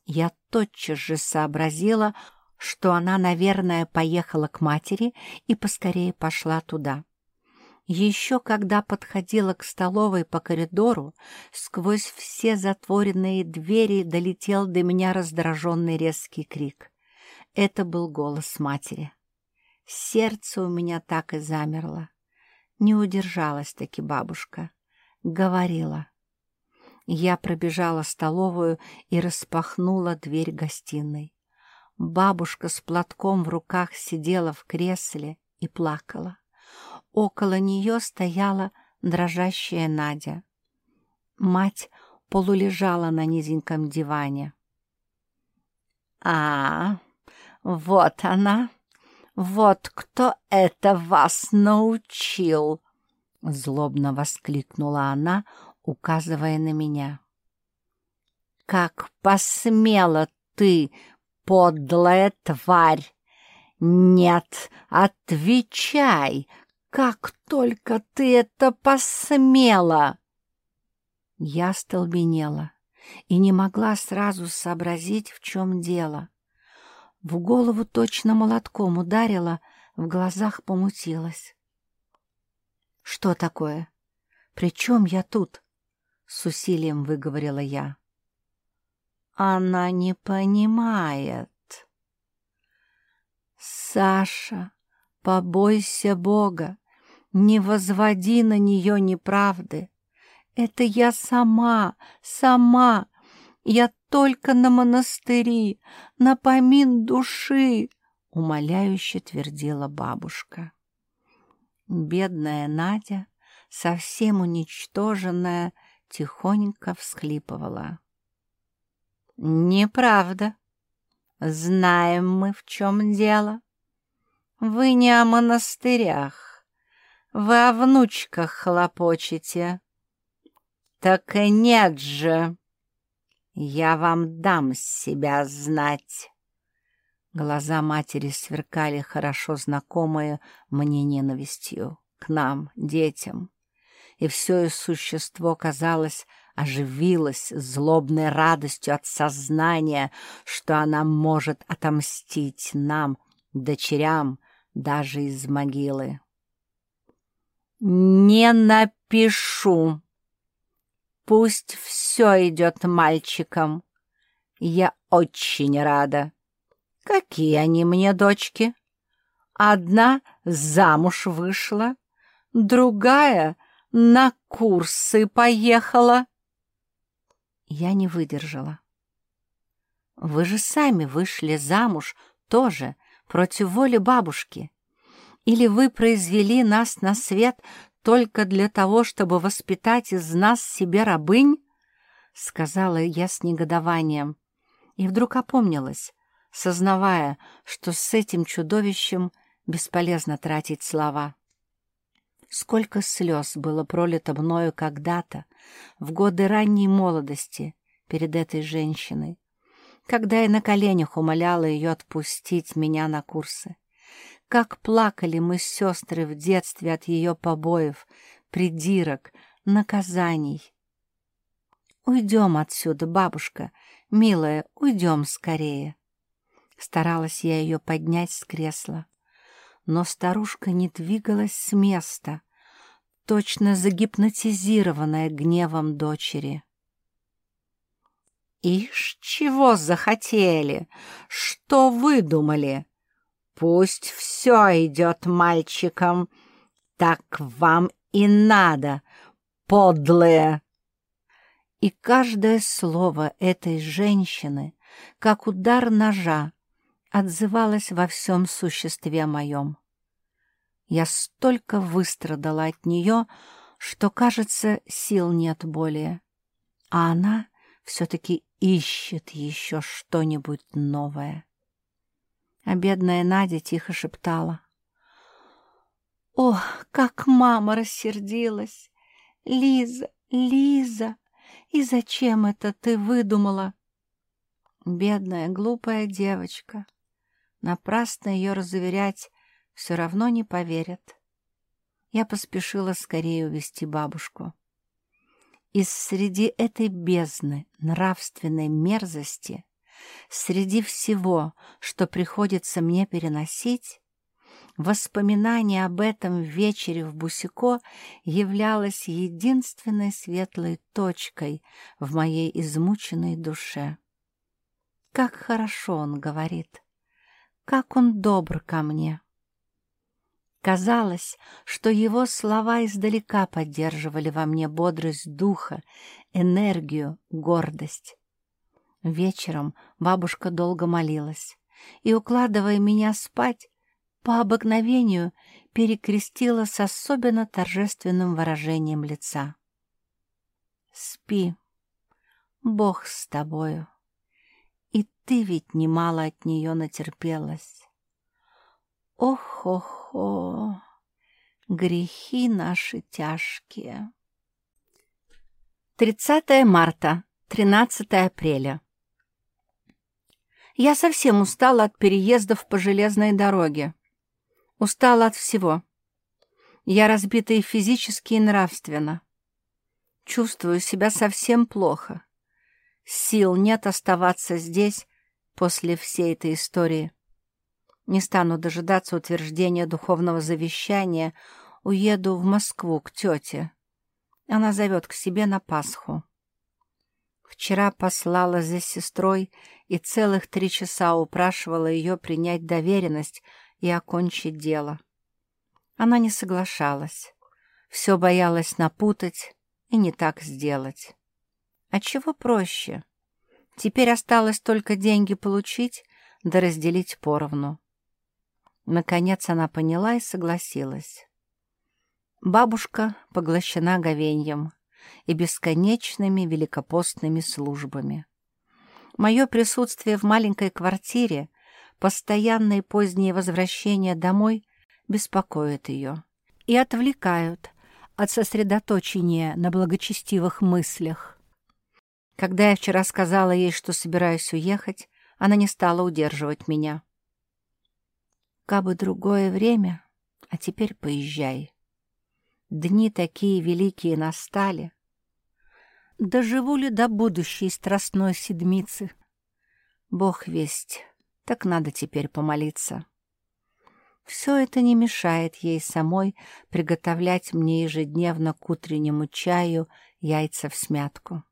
Я тотчас же сообразила, что она, наверное, поехала к матери и поскорее пошла туда. Еще когда подходила к столовой по коридору, сквозь все затворенные двери долетел до меня раздраженный резкий крик. Это был голос матери. Сердце у меня так и замерло. Не удержалась-таки бабушка. Говорила. Я пробежала столовую и распахнула дверь гостиной. Бабушка с платком в руках сидела в кресле и плакала. Около нее стояла дрожащая Надя. Мать полулежала на низеньком диване. «А, вот она! Вот кто это вас научил!» Злобно воскликнула она, указывая на меня. «Как посмела ты, подлая тварь! Нет, отвечай, как только ты это посмела!» Я столбенела и не могла сразу сообразить, в чем дело. В голову точно молотком ударила, в глазах помутилась. «Что такое? При чем я тут?» — с усилием выговорила я. «Она не понимает». «Саша, побойся Бога! Не возводи на нее неправды. Это я сама, сама. Я только на монастыри, на помин души, — умоляюще твердила бабушка. Бедная Надя, совсем уничтоженная, тихонько всхлипывала. «Неправда. Знаем мы, в чем дело. Вы не о монастырях. Вы о внучках хлопочете. Так и нет же. Я вам дам себя знать. Глаза матери сверкали хорошо знакомые мне ненавистью к нам, детям. И все ее существо, казалось, оживилось злобной радостью от сознания, что она может отомстить нам, дочерям, даже из могилы. «Не напишу. Пусть все идет мальчикам. Я очень рада. Какие они мне дочки? Одна замуж вышла, другая на курсы поехала». Я не выдержала. «Вы же сами вышли замуж тоже против воли бабушки. Или вы произвели нас на свет только для того, чтобы воспитать из нас себе рабынь?» — сказала я с негодованием. И вдруг опомнилась, сознавая, что с этим чудовищем бесполезно тратить слова. Сколько слез было пролито мною когда-то, в годы ранней молодости, перед этой женщиной, когда я на коленях умоляла ее отпустить меня на курсы. Как плакали мы сестры в детстве от ее побоев, придирок, наказаний. «Уйдем отсюда, бабушка, милая, уйдем скорее!» Старалась я ее поднять с кресла, но старушка не двигалась с места, точно загипнотизированная гневом дочери. «Ишь, чего захотели? Что выдумали?» Пусть все идет мальчикам. Так вам и надо, подлые. И каждое слово этой женщины, как удар ножа, отзывалось во всем существе моем. Я столько выстрадала от нее, что, кажется, сил нет более. А она все-таки ищет еще что-нибудь новое. А бедная Надя тихо шептала. «Ох, как мама рассердилась! Лиза, Лиза, и зачем это ты выдумала?» Бедная, глупая девочка. Напрасно ее разуверять все равно не поверят. Я поспешила скорее увести бабушку. И среди этой бездны нравственной мерзости Среди всего, что приходится мне переносить, Воспоминание об этом вечере в Бусико являлось единственной светлой точкой в моей измученной душе. Как хорошо он говорит, как он добр ко мне. Казалось, что его слова издалека поддерживали во мне бодрость духа, энергию, гордость. Вечером бабушка долго молилась и, укладывая меня спать, по обыкновению перекрестила с особенно торжественным выражением лица. «Спи, Бог с тобою, и ты ведь немало от нее натерпелась. Ох-охо, грехи наши тяжкие». 30 марта, 13 апреля. Я совсем устала от переездов по железной дороге. Устала от всего. Я разбита и физически, и нравственно. Чувствую себя совсем плохо. Сил нет оставаться здесь после всей этой истории. Не стану дожидаться утверждения духовного завещания, уеду в Москву к тете. Она зовет к себе на Пасху. Вчера послала за сестрой и целых три часа упрашивала ее принять доверенность и окончить дело. Она не соглашалась. Все боялась напутать и не так сделать. А чего проще? Теперь осталось только деньги получить да разделить поровну. Наконец она поняла и согласилась. Бабушка поглощена говеньем и бесконечными великопостными службами. Мое присутствие в маленькой квартире, постоянные поздние возвращения домой беспокоят ее и отвлекают от сосредоточения на благочестивых мыслях. Когда я вчера сказала ей, что собираюсь уехать, она не стала удерживать меня. «Кабы другое время, а теперь поезжай. Дни такие великие настали, Доживу ли до будущей страстной седмицы? Бог весть, так надо теперь помолиться. Все это не мешает ей самой приготовлять мне ежедневно к утреннему чаю яйца в смятку.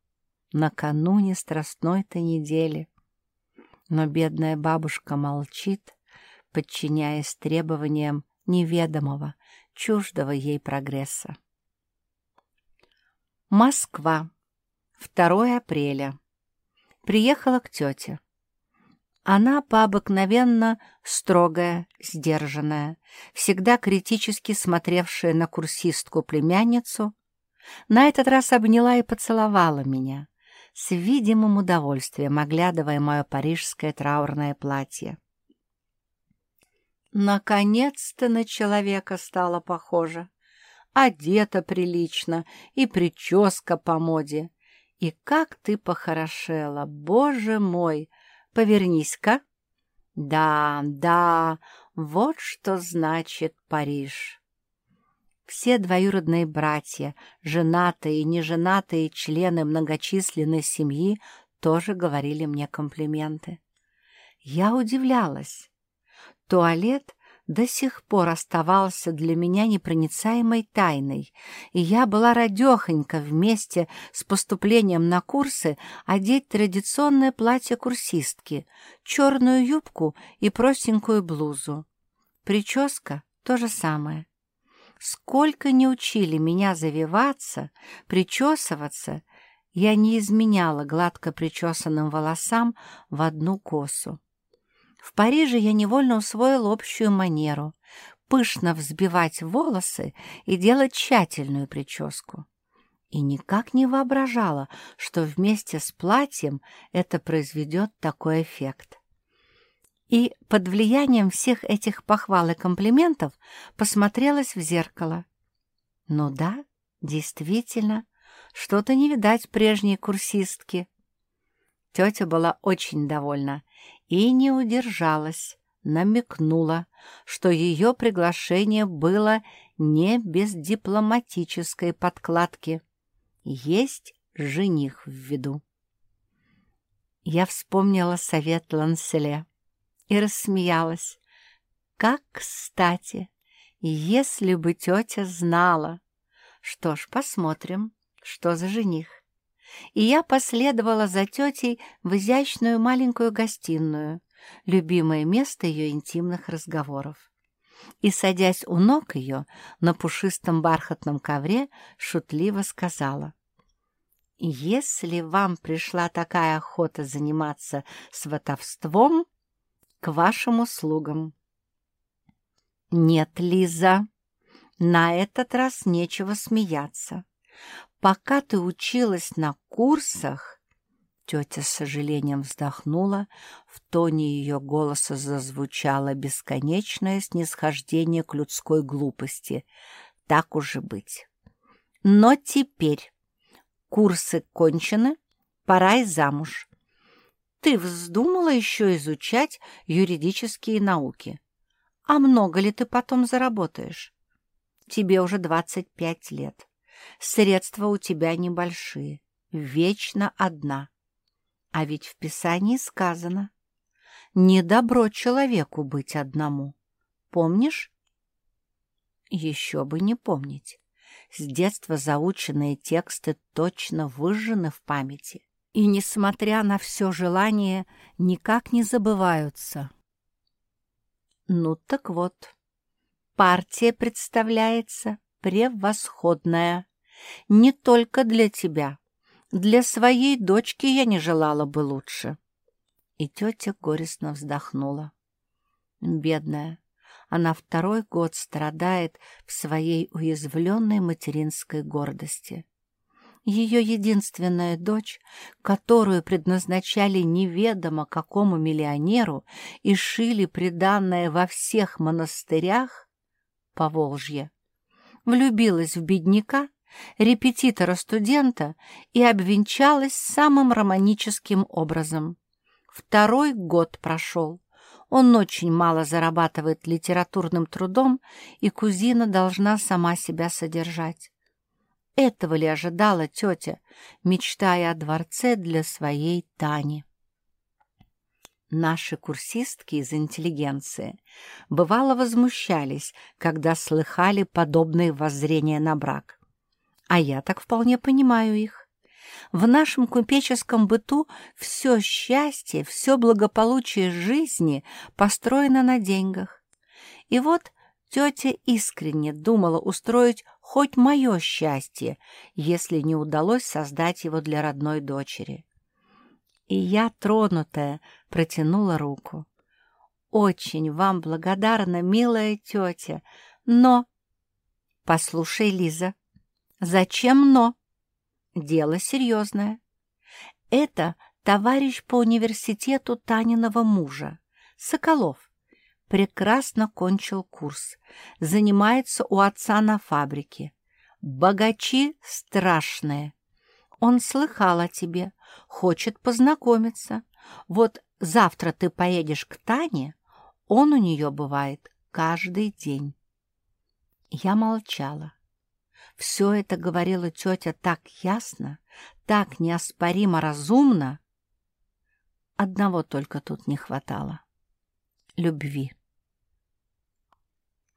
Накануне страстной-то недели. Но бедная бабушка молчит, подчиняясь требованиям неведомого, чуждого ей прогресса. Москва. 2 апреля. Приехала к тете. Она по-обыкновенно строгая, сдержанная, всегда критически смотревшая на курсистку-племянницу, на этот раз обняла и поцеловала меня, с видимым удовольствием оглядывая мое парижское траурное платье. Наконец-то на человека стало похоже. Одета прилично и прическа по моде. И как ты похорошела, боже мой! Повернись-ка. Да, да, вот что значит Париж. Все двоюродные братья, женатые и неженатые члены многочисленной семьи тоже говорили мне комплименты. Я удивлялась. Туалет до сих пор оставался для меня непроницаемой тайной, и я была радехонька вместе с поступлением на курсы одеть традиционное платье курсистки, черную юбку и простенькую блузу. Прическа — то же самое. Сколько не учили меня завиваться, причесываться, я не изменяла гладко причесанным волосам в одну косу. В Париже я невольно усвоил общую манеру — пышно взбивать волосы и делать тщательную прическу. И никак не воображала, что вместе с платьем это произведет такой эффект. И под влиянием всех этих похвал и комплиментов посмотрелась в зеркало. Ну да, действительно, что-то не видать прежней курсистки. Тетя была очень довольна и не удержалась, намекнула, что ее приглашение было не без дипломатической подкладки. Есть жених в виду. Я вспомнила совет Ланселе и рассмеялась. Как кстати, если бы тетя знала. Что ж, посмотрим, что за жених. И я последовала за тетей в изящную маленькую гостиную, любимое место ее интимных разговоров. И, садясь у ног ее, на пушистом бархатном ковре, шутливо сказала. «Если вам пришла такая охота заниматься сватовством, к вашим услугам». «Нет, Лиза, на этот раз нечего смеяться. Пока ты училась на курсах, Тетя с сожалением вздохнула, в тоне ее голоса зазвучало бесконечное снисхождение к людской глупости. Так уже быть. Но теперь курсы кончены, пора и замуж. Ты вздумала еще изучать юридические науки. А много ли ты потом заработаешь? Тебе уже двадцать пять лет. Средства у тебя небольшие, вечно одна. А ведь в Писании сказано «Не добро человеку быть одному». Помнишь? Еще бы не помнить. С детства заученные тексты точно выжжены в памяти и, несмотря на все желание, никак не забываются. Ну так вот, партия представляется превосходная не только для тебя, для своей дочки я не желала бы лучше. И тетя горестно вздохнула. Бедная, она второй год страдает в своей уязвленной материнской гордости. Ее единственная дочь, которую предназначали неведомо какому миллионеру и шили приданное во всех монастырях, по Волжье, влюбилась в бедняка репетитора-студента и обвенчалась самым романическим образом. Второй год прошел. Он очень мало зарабатывает литературным трудом, и кузина должна сама себя содержать. Этого ли ожидала тетя, мечтая о дворце для своей Тани? Наши курсистки из интеллигенции бывало возмущались, когда слыхали подобные воззрения на брак. А я так вполне понимаю их. В нашем купеческом быту все счастье, все благополучие жизни построено на деньгах. И вот тетя искренне думала устроить хоть мое счастье, если не удалось создать его для родной дочери. И я, тронутая, протянула руку. «Очень вам благодарна, милая тетя, но...» «Послушай, Лиза, Зачем «но»? Дело серьезное. Это товарищ по университету Таниного мужа, Соколов. Прекрасно кончил курс. Занимается у отца на фабрике. Богачи страшные. Он слыхал о тебе, хочет познакомиться. Вот завтра ты поедешь к Тане, он у нее бывает каждый день. Я молчала. Все это говорила тетя так ясно, так неоспоримо разумно. Одного только тут не хватало — любви.